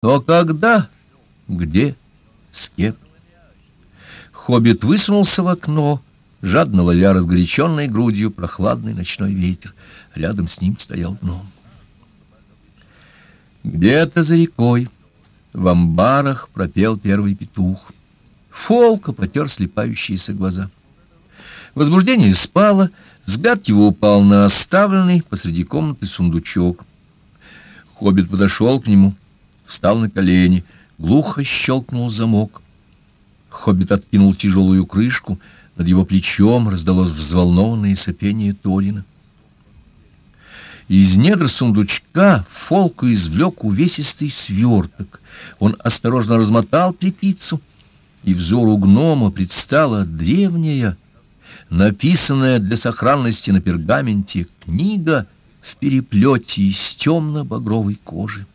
Но когда, где, с кем? Хоббит высунулся в окно, жадно ловя разгоряченной грудью прохладный ночной ветер. Рядом с ним стоял гном. Где-то за рекой в амбарах пропел первый петух. Фолка потер слепающиеся глаза. Возбуждение спало, взгляд его упал на оставленный посреди комнаты сундучок. Хоббит подошел к нему, встал на колени, глухо щелкнул замок. Хоббит откинул тяжелую крышку, над его плечом раздалось взволнованное сопение Торина. Из недр сундучка Фолку извлек увесистый сверток. Он осторожно размотал тряпицу, и взору гнома предстала древняя, написанная для сохранности на пергаменте книга в переплете из темно-багровой кожи.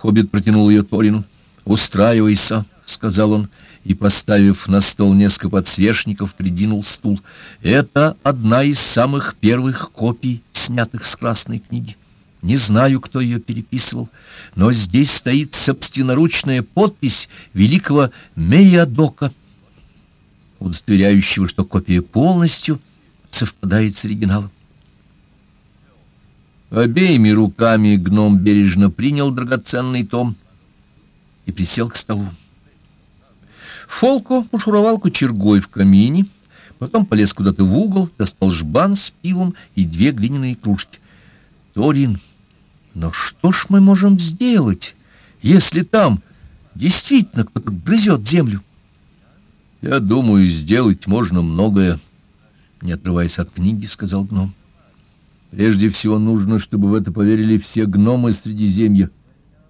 Хоббит протянул ее Торину. «Устраивайся», — сказал он, и, поставив на стол несколько подсвечников, придвинул стул. «Это одна из самых первых копий, снятых с Красной книги. Не знаю, кто ее переписывал, но здесь стоит собственноручная подпись великого Мейадока, удостоверяющего, что копия полностью совпадает с оригиналом. Обеими руками гном бережно принял драгоценный том и присел к столу. Фолко пошуровал кочергой в камине, потом полез куда-то в угол, достал жбан с пивом и две глиняные кружки. «Торин, но что ж мы можем сделать, если там действительно кто-то грызет землю?» «Я думаю, сделать можно многое», — не отрываясь от книги, сказал гном. Прежде всего нужно, чтобы в это поверили все гномы Средиземья.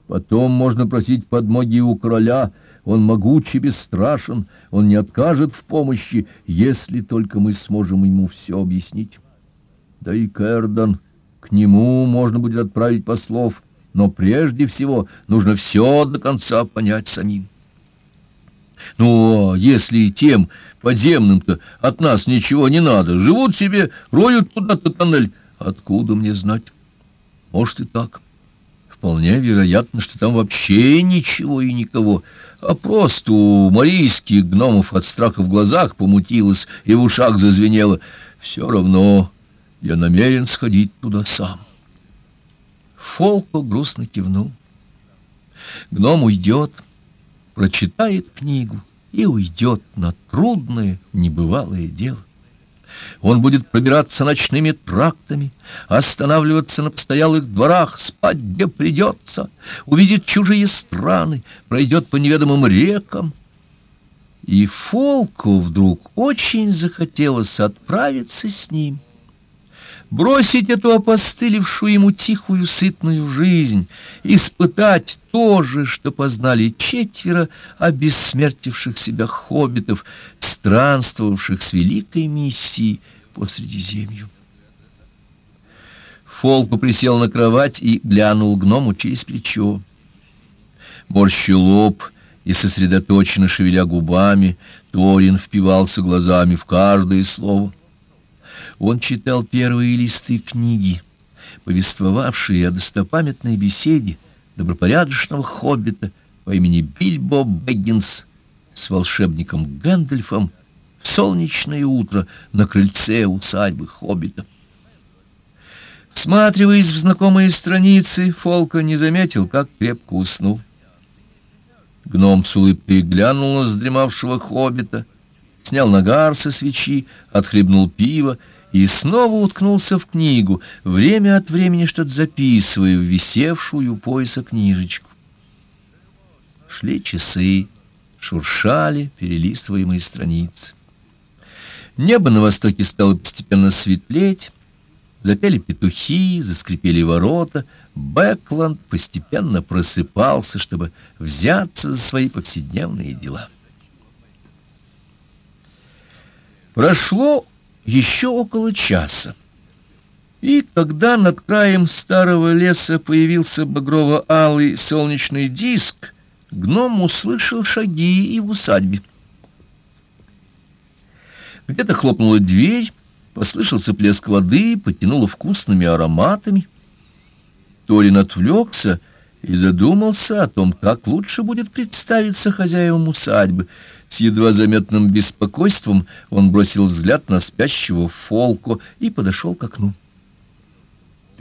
Потом можно просить подмоги у короля. Он могуч и бесстрашен, он не откажет в помощи, если только мы сможем ему все объяснить. Да и Кэрдон, к нему можно будет отправить послов, но прежде всего нужно все до конца понять самим. Ну, а если тем подземным-то от нас ничего не надо, живут себе, роют куда-то тоннель, Откуда мне знать? Может и так. Вполне вероятно, что там вообще ничего и никого, а просто у марийских гномов от страха в глазах помутилось и в ушах зазвенело. Все равно я намерен сходить туда сам. Фолко грустно кивнул. Гном уйдет, прочитает книгу и уйдет на трудное, небывалое дело. Он будет пробираться ночными трактами, останавливаться на постоялых дворах, спать где придется, увидит чужие страны, пройдет по неведомым рекам. И Фолку вдруг очень захотелось отправиться с ним бросить эту опостылевшую ему тихую сытную жизнь, испытать то же, что познали четверо обессмертивших себя хоббитов, странствовавших с великой миссией по Средиземью. Фолку присел на кровать и глянул гному через плечо. Морщил лоб и сосредоточенно шевеля губами, Торин впивался глазами в каждое слово — он читал первые листы книги, повествовавшие о достопамятной беседе добропорядочного хоббита по имени Бильбо Бэггинс с волшебником Гэндальфом в солнечное утро на крыльце усадьбы хоббита. Всматриваясь в знакомые страницы, Фолка не заметил, как крепко уснул. Гном с улыбкой глянул на задремавшего хоббита, снял нагар со свечи, отхлебнул пиво и снова уткнулся в книгу, время от времени что-то записывая в висевшую пояса книжечку. Шли часы, шуршали перелистываемые страницы. Небо на востоке стало постепенно светлеть, запели петухи, заскрипели ворота, Бэкланд постепенно просыпался, чтобы взяться за свои повседневные дела. Прошло еще около часа. И когда над краем старого леса появился багрово-алый солнечный диск, гном услышал шаги и в усадьбе. Где-то хлопнула дверь, послышался плеск воды, потянуло вкусными ароматами. Торин отвлекся и задумался о том, как лучше будет представиться хозяевам усадьбы. С едва заметным беспокойством он бросил взгляд на спящего Фолко и подошел к окну.